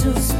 passos